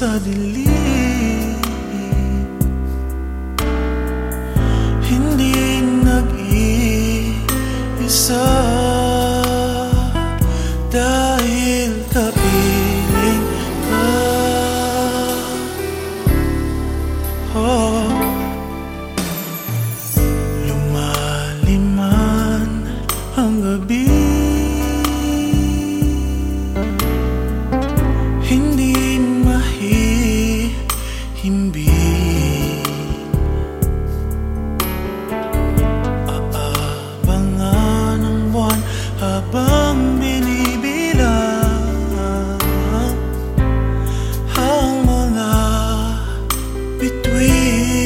sa dilim Hindi nag-iisa Dahil kapit We.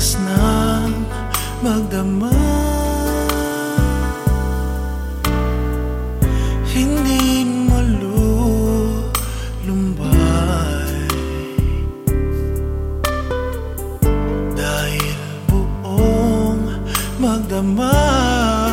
lakas ng magdama. Hindi malulumbay. Dahil buong magdamay